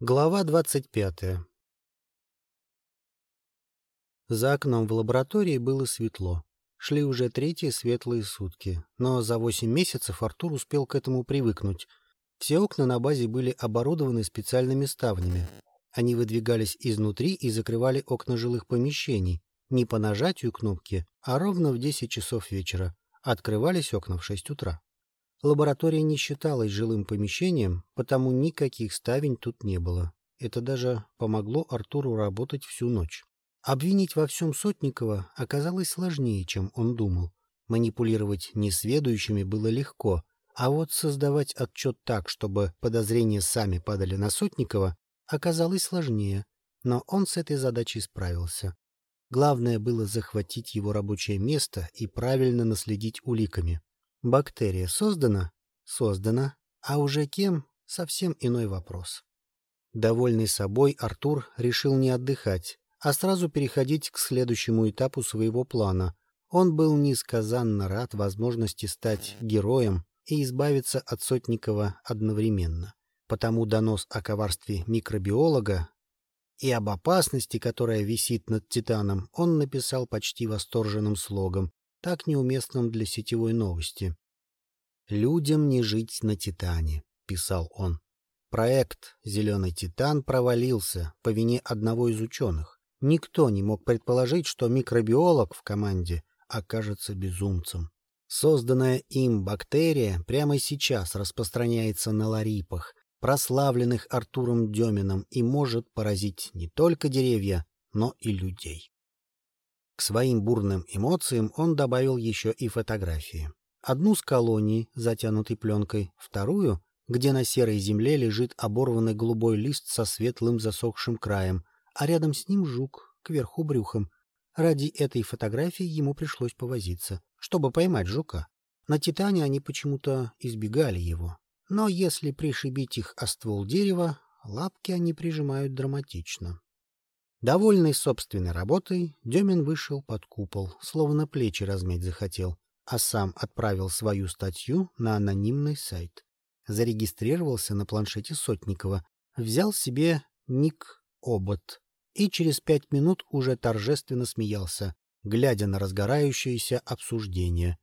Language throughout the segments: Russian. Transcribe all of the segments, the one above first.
Глава двадцать пятая За окном в лаборатории было светло. Шли уже третьи светлые сутки, но за восемь месяцев Артур успел к этому привыкнуть. Все окна на базе были оборудованы специальными ставнями. Они выдвигались изнутри и закрывали окна жилых помещений, не по нажатию кнопки, а ровно в десять часов вечера. Открывались окна в шесть утра. Лаборатория не считалась жилым помещением, потому никаких ставень тут не было. Это даже помогло Артуру работать всю ночь. Обвинить во всем Сотникова оказалось сложнее, чем он думал. Манипулировать несведущими было легко, а вот создавать отчет так, чтобы подозрения сами падали на Сотникова, оказалось сложнее, но он с этой задачей справился. Главное было захватить его рабочее место и правильно наследить уликами. Бактерия создана? Создана. А уже кем? Совсем иной вопрос. Довольный собой, Артур решил не отдыхать, а сразу переходить к следующему этапу своего плана. Он был несказанно рад возможности стать героем и избавиться от Сотникова одновременно. Потому донос о коварстве микробиолога и об опасности, которая висит над Титаном, он написал почти восторженным слогом, так неуместным для сетевой новости. «Людям не жить на Титане», — писал он. Проект «Зеленый Титан» провалился по вине одного из ученых. Никто не мог предположить, что микробиолог в команде окажется безумцем. Созданная им бактерия прямо сейчас распространяется на ларипах, прославленных Артуром Демином, и может поразить не только деревья, но и людей. К своим бурным эмоциям он добавил еще и фотографии. Одну с колонией, затянутой пленкой, вторую, где на серой земле лежит оборванный голубой лист со светлым засохшим краем, а рядом с ним жук, кверху брюхом. Ради этой фотографии ему пришлось повозиться, чтобы поймать жука. На «Титане» они почему-то избегали его. Но если пришибить их о ствол дерева, лапки они прижимают драматично. Довольный собственной работой, Демин вышел под купол, словно плечи размять захотел, а сам отправил свою статью на анонимный сайт. Зарегистрировался на планшете Сотникова, взял себе ник «Обот» и через пять минут уже торжественно смеялся, глядя на разгорающееся обсуждение.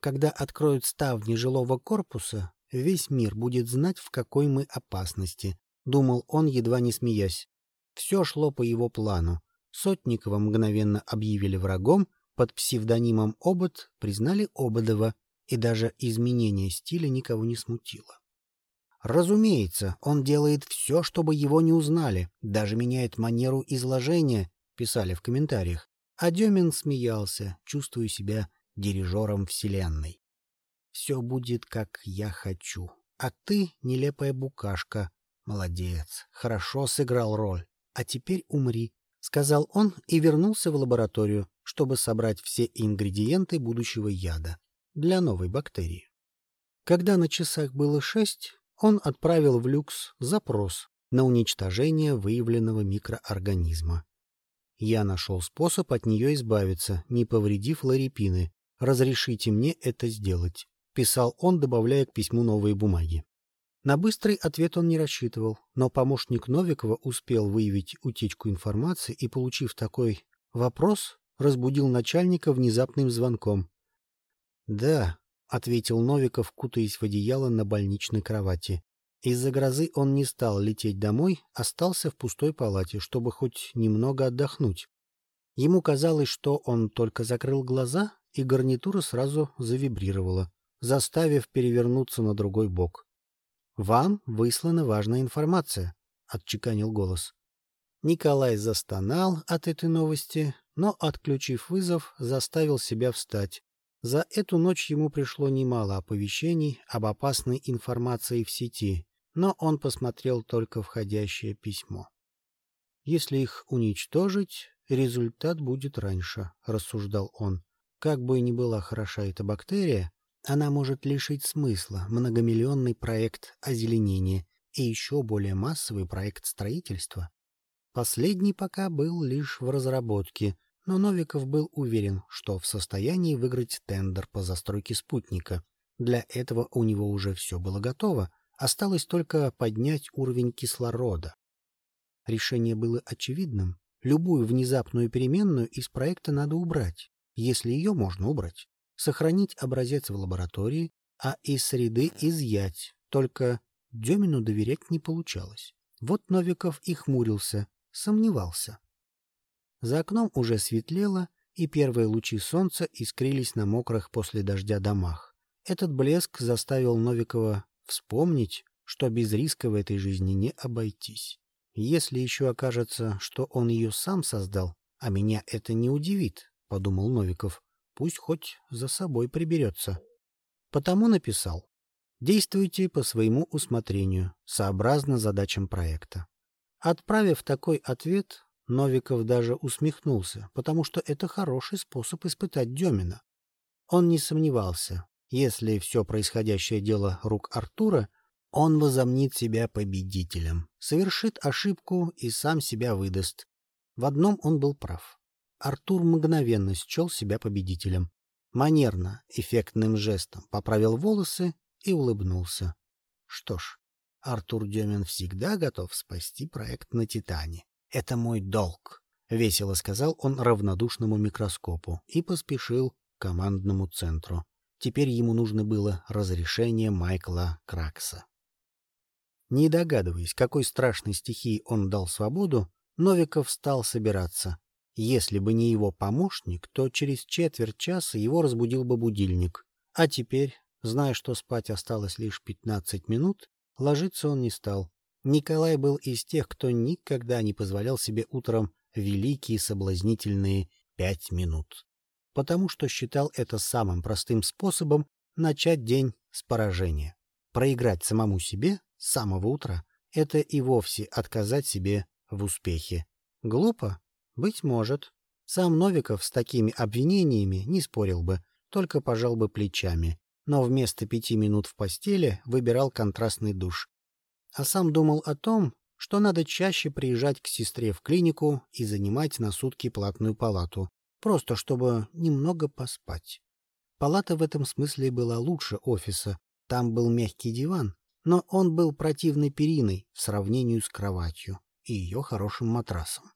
Когда откроют ставни жилого корпуса, весь мир будет знать, в какой мы опасности, — думал он, едва не смеясь. Все шло по его плану. Сотникова мгновенно объявили врагом, под псевдонимом Обод признали Ободова, и даже изменение стиля никого не смутило. Разумеется, он делает все, чтобы его не узнали, даже меняет манеру изложения, писали в комментариях. А Демин смеялся, чувствуя себя дирижером вселенной. Все будет, как я хочу. А ты, нелепая букашка, молодец, хорошо сыграл роль а теперь умри», — сказал он и вернулся в лабораторию, чтобы собрать все ингредиенты будущего яда для новой бактерии. Когда на часах было шесть, он отправил в люкс запрос на уничтожение выявленного микроорганизма. Я нашел способ от нее избавиться, не повредив ларипины. Разрешите мне это сделать, — писал он, добавляя к письму новые бумаги. На быстрый ответ он не рассчитывал, но помощник Новикова успел выявить утечку информации и, получив такой вопрос, разбудил начальника внезапным звонком. «Да», — ответил Новиков, кутаясь в одеяло на больничной кровати. Из-за грозы он не стал лететь домой, остался в пустой палате, чтобы хоть немного отдохнуть. Ему казалось, что он только закрыл глаза, и гарнитура сразу завибрировала, заставив перевернуться на другой бок. «Вам выслана важная информация», — отчеканил голос. Николай застонал от этой новости, но, отключив вызов, заставил себя встать. За эту ночь ему пришло немало оповещений об опасной информации в сети, но он посмотрел только входящее письмо. «Если их уничтожить, результат будет раньше», — рассуждал он. «Как бы ни была хороша эта бактерия, она может лишить смысла многомиллионный проект озеленения и еще более массовый проект строительства. Последний пока был лишь в разработке, но Новиков был уверен, что в состоянии выиграть тендер по застройке спутника. Для этого у него уже все было готово, Осталось только поднять уровень кислорода. Решение было очевидным. Любую внезапную переменную из проекта надо убрать, если ее можно убрать. Сохранить образец в лаборатории, а из среды изъять. Только Демину доверять не получалось. Вот Новиков и хмурился, сомневался. За окном уже светлело, и первые лучи солнца искрились на мокрых после дождя домах. Этот блеск заставил Новикова вспомнить, что без риска в этой жизни не обойтись. Если еще окажется, что он ее сам создал, а меня это не удивит, — подумал Новиков, — пусть хоть за собой приберется. Потому написал. Действуйте по своему усмотрению, сообразно задачам проекта. Отправив такой ответ, Новиков даже усмехнулся, потому что это хороший способ испытать Демина. Он не сомневался, если все происходящее дело рук Артура, он возомнит себя победителем, совершит ошибку и сам себя выдаст. В одном он был прав. Артур мгновенно счел себя победителем. Манерно, эффектным жестом поправил волосы и улыбнулся. Что ж, Артур Демин всегда готов спасти проект на «Титане». Это мой долг, — весело сказал он равнодушному микроскопу и поспешил к командному центру. Теперь ему нужно было разрешение Майкла Кракса. Не догадываясь, какой страшной стихии он дал свободу, Новиков стал собираться. Если бы не его помощник, то через четверть часа его разбудил бы будильник. А теперь, зная, что спать осталось лишь пятнадцать минут, ложиться он не стал. Николай был из тех, кто никогда не позволял себе утром великие соблазнительные пять минут, потому что считал это самым простым способом начать день с поражения. Проиграть самому себе с самого утра — это и вовсе отказать себе в успехе. Глупо? Быть может. Сам Новиков с такими обвинениями не спорил бы, только пожал бы плечами, но вместо пяти минут в постели выбирал контрастный душ, а сам думал о том, что надо чаще приезжать к сестре в клинику и занимать на сутки платную палату, просто чтобы немного поспать. Палата в этом смысле была лучше офиса, там был мягкий диван, но он был противной периной в сравнении с кроватью и ее хорошим матрасом.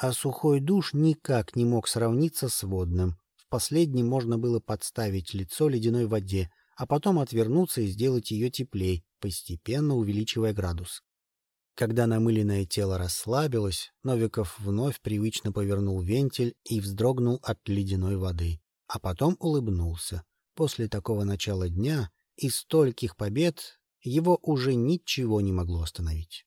А сухой душ никак не мог сравниться с водным. В последнем можно было подставить лицо ледяной воде, а потом отвернуться и сделать ее теплей, постепенно увеличивая градус. Когда намыленное тело расслабилось, Новиков вновь привычно повернул вентиль и вздрогнул от ледяной воды, а потом улыбнулся. После такого начала дня и стольких побед его уже ничего не могло остановить.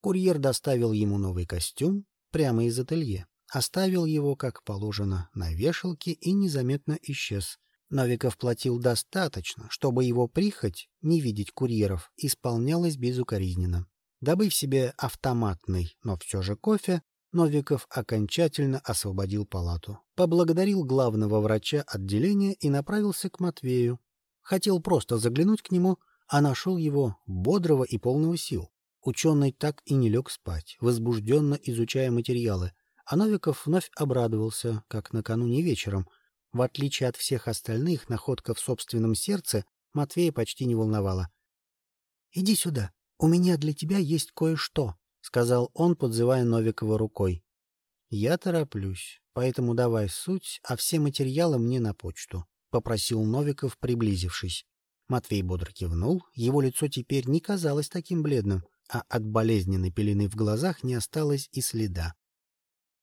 Курьер доставил ему новый костюм прямо из ателье, оставил его, как положено, на вешалке и незаметно исчез, Новиков платил достаточно, чтобы его прихоть, не видеть курьеров, исполнялась безукоризненно. Добыв себе автоматный, но все же кофе, Новиков окончательно освободил палату, поблагодарил главного врача отделения и направился к Матвею. Хотел просто заглянуть к нему, а нашел его бодрого и полного сил. Ученый так и не лег спать, возбужденно изучая материалы, а Новиков вновь обрадовался, как накануне вечером — в отличие от всех остальных, находка в собственном сердце Матвея почти не волновала. — Иди сюда, у меня для тебя есть кое-что, — сказал он, подзывая Новикова рукой. — Я тороплюсь, поэтому давай суть, а все материалы мне на почту, — попросил Новиков, приблизившись. Матвей бодро кивнул, его лицо теперь не казалось таким бледным, а от болезненной пелены в глазах не осталось и следа.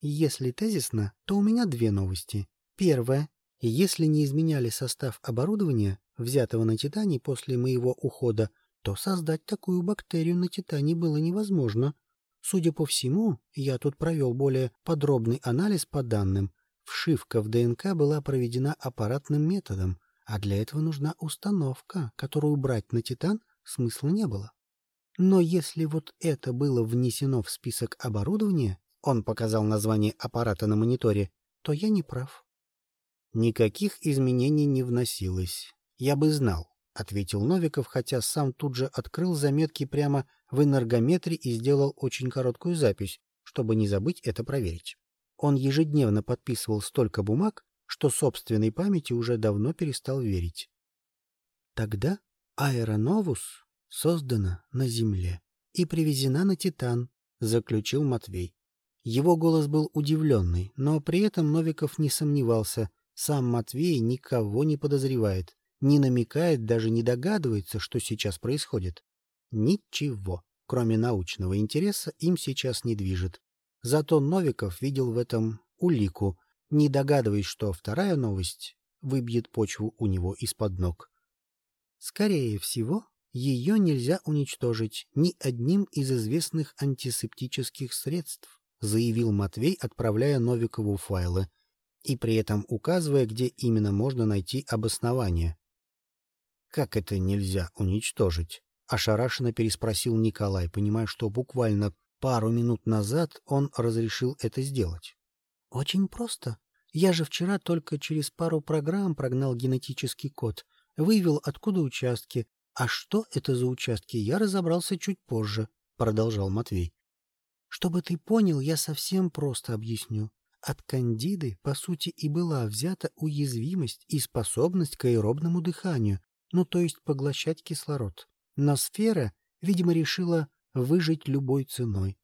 Если тезисно, то у меня две новости. Первая и если не изменяли состав оборудования, взятого на Титане после моего ухода, то создать такую бактерию на Титане было невозможно. Судя по всему, я тут провел более подробный анализ по данным. Вшивка в ДНК была проведена аппаратным методом, а для этого нужна установка, которую брать на Титан смысла не было. Но если вот это было внесено в список оборудования, он показал название аппарата на мониторе, то я не прав. Никаких изменений не вносилось. Я бы знал, — ответил Новиков, хотя сам тут же открыл заметки прямо в энергометре и сделал очень короткую запись, чтобы не забыть это проверить. Он ежедневно подписывал столько бумаг, что собственной памяти уже давно перестал верить. Тогда Аэроновус создана на Земле и привезена на Титан, — заключил Матвей. Его голос был удивленный, но при этом Новиков не сомневался. Сам Матвей никого не подозревает, не намекает, даже не догадывается, что сейчас происходит. Ничего, кроме научного интереса, им сейчас не движет. Зато Новиков видел в этом улику, не догадываясь, что вторая новость выбьет почву у него из-под ног. Скорее всего, ее нельзя уничтожить ни одним из известных антисептических средств, заявил Матвей, отправляя Новикову файлы, и при этом указывая, где именно можно найти обоснование. «Как это нельзя уничтожить?» — ошарашенно переспросил Николай, понимая, что буквально пару минут назад он разрешил это сделать. «Очень просто. Я же вчера только через пару программ прогнал генетический код, вывел, откуда участки, а что это за участки, я разобрался чуть позже, — продолжал Матвей. Чтобы ты понял, я совсем просто объясню. От кандиды, по сути, и была взята уязвимость и способность к аэробному дыханию, ну то есть поглощать кислород. Но сфера, видимо, решила выжить любой ценой.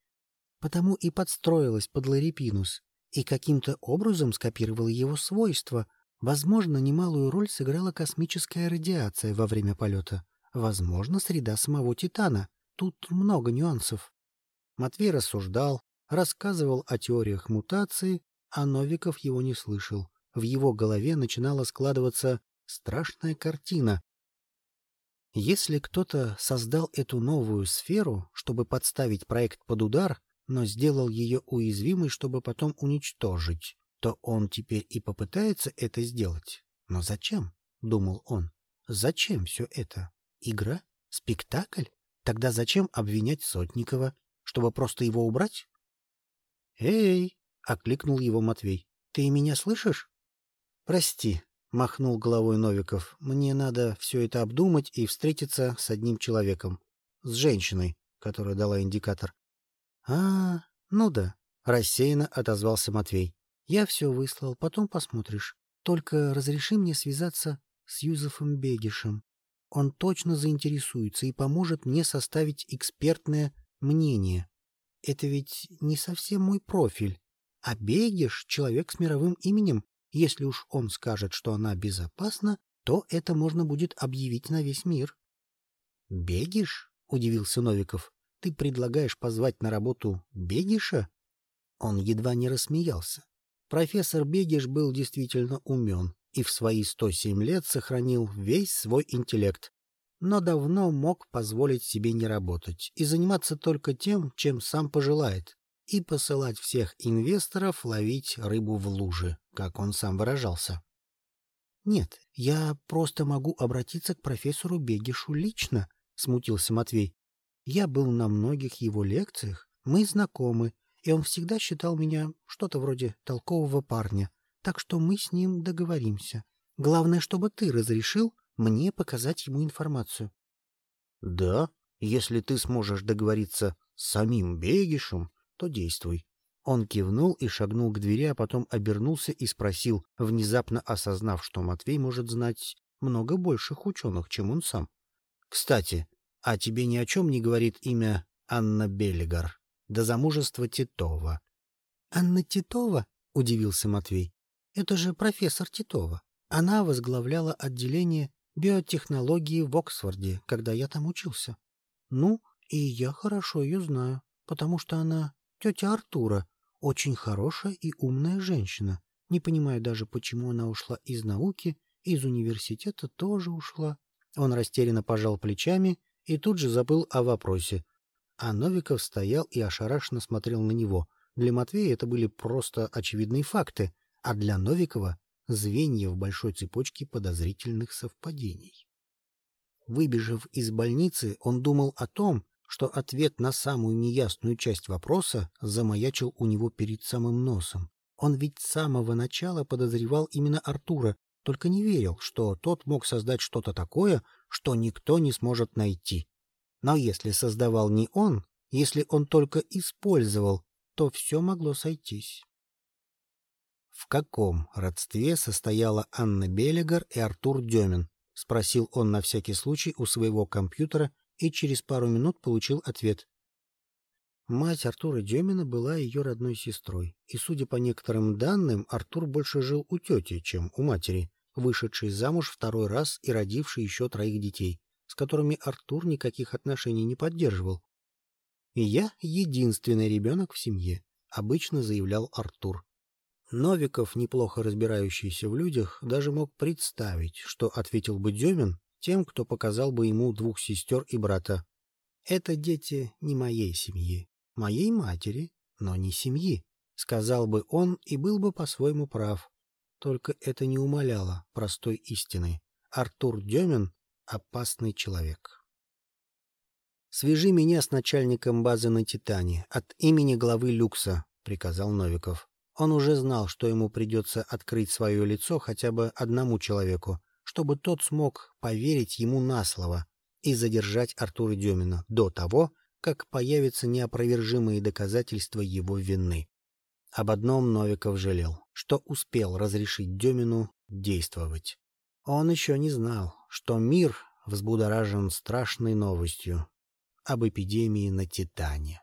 Потому и подстроилась под Ларипинус, и каким-то образом скопировала его свойства. Возможно, немалую роль сыграла космическая радиация во время полета. Возможно, среда самого Титана. Тут много нюансов. Матвей рассуждал, рассказывал о теориях мутации, а Новиков его не слышал. В его голове начинала складываться страшная картина. Если кто-то создал эту новую сферу, чтобы подставить проект под удар, но сделал ее уязвимой, чтобы потом уничтожить, то он теперь и попытается это сделать. Но зачем? — думал он. Зачем все это? Игра? Спектакль? Тогда зачем обвинять Сотникова? Чтобы просто его убрать? «Эй!» — окликнул его Матвей. «Ты меня слышишь?» «Прости», — махнул головой Новиков. «Мне надо все это обдумать и встретиться с одним человеком. С женщиной, которая дала индикатор. А, ну да, рассеянно отозвался Матвей. Я все выслал, потом посмотришь. Только разреши мне связаться с Юзефом Бегишем. Он точно заинтересуется и поможет мне составить экспертное мнение. Это ведь не совсем мой профиль. А Бегиш — человек с мировым именем. Если уж он скажет, что она безопасна, то это можно будет объявить на весь мир. — Бегиш? — удивился Новиков. Ты предлагаешь позвать на работу Бегиша? Он едва не рассмеялся. Профессор Бегиш был действительно умен и в свои 107 лет сохранил весь свой интеллект, но давно мог позволить себе не работать и заниматься только тем, чем сам пожелает, и посылать всех инвесторов ловить рыбу в луже, как он сам выражался. «Нет, я просто могу обратиться к профессору Бегишу лично», — смутился Матвей. Я был на многих его лекциях, мы знакомы, и он всегда считал меня что-то вроде толкового парня, так что мы с ним договоримся. Главное, чтобы ты разрешил мне показать ему информацию. — Да, если ты сможешь договориться с самим Бегишем, то действуй. Он кивнул и шагнул к двери, а потом обернулся и спросил, внезапно осознав, что Матвей может знать много больших ученых, чем он сам. — Кстати, а тебе ни о чем не говорит имя Анна Беллигар, до замужества Титова. — Анна Титова? — удивился Матвей. — Это же профессор Титова. Она возглавляла отделение биотехнологии в Оксфорде, когда я там учился. Ну, и я хорошо ее знаю, потому что она тетя Артура, очень хорошая и умная женщина. Не понимаю даже, почему она ушла из науки, из университета тоже ушла. Он растерянно пожал плечами и тут же забыл о вопросе. А Новиков стоял и ошарашенно смотрел на него. Для Матвея это были просто очевидные факты, а для Новикова — звенья в большой цепочке подозрительных совпадений. Выбежав из больницы, он думал о том, что ответ на самую неясную часть вопроса замаячил у него перед самым носом. Он ведь с самого начала подозревал именно Артура, только не верил, что тот мог создать что-то такое, что никто не сможет найти. Но если создавал не он, если он только использовал, то все могло сойтись. В каком родстве состояла Анна Беллигар и Артур Демин? — спросил он на всякий случай у своего компьютера и через пару минут получил ответ. Мать Артура Демина была ее родной сестрой, и, судя по некоторым данным, Артур больше жил у тети, чем у матери, вышедшей замуж второй раз и родившей еще троих детей, с которыми Артур никаких отношений не поддерживал. «И я единственный ребенок в семье», — обычно заявлял Артур. Новиков, неплохо разбирающийся в людях, даже мог представить, что ответил бы Демин тем, кто показал бы ему двух сестер и брата. «Это дети не моей семьи, моей матери, но не семьи», — сказал бы он и был бы по-своему прав. Только это не умаляло простой истины. Артур Демин — опасный человек. «Свяжи меня с начальником базы на «Титане» от имени главы «Люкса», — приказал Новиков. Он уже знал, что ему придется открыть свое лицо хотя бы одному человеку, чтобы тот смог поверить ему на слово и задержать Артура Демина до того, как появятся неопровержимые доказательства его вины. Об одном Новиков жалел, что успел разрешить Демину действовать. Он еще не знал, что мир взбудоражен страшной новостью об эпидемии на Титане.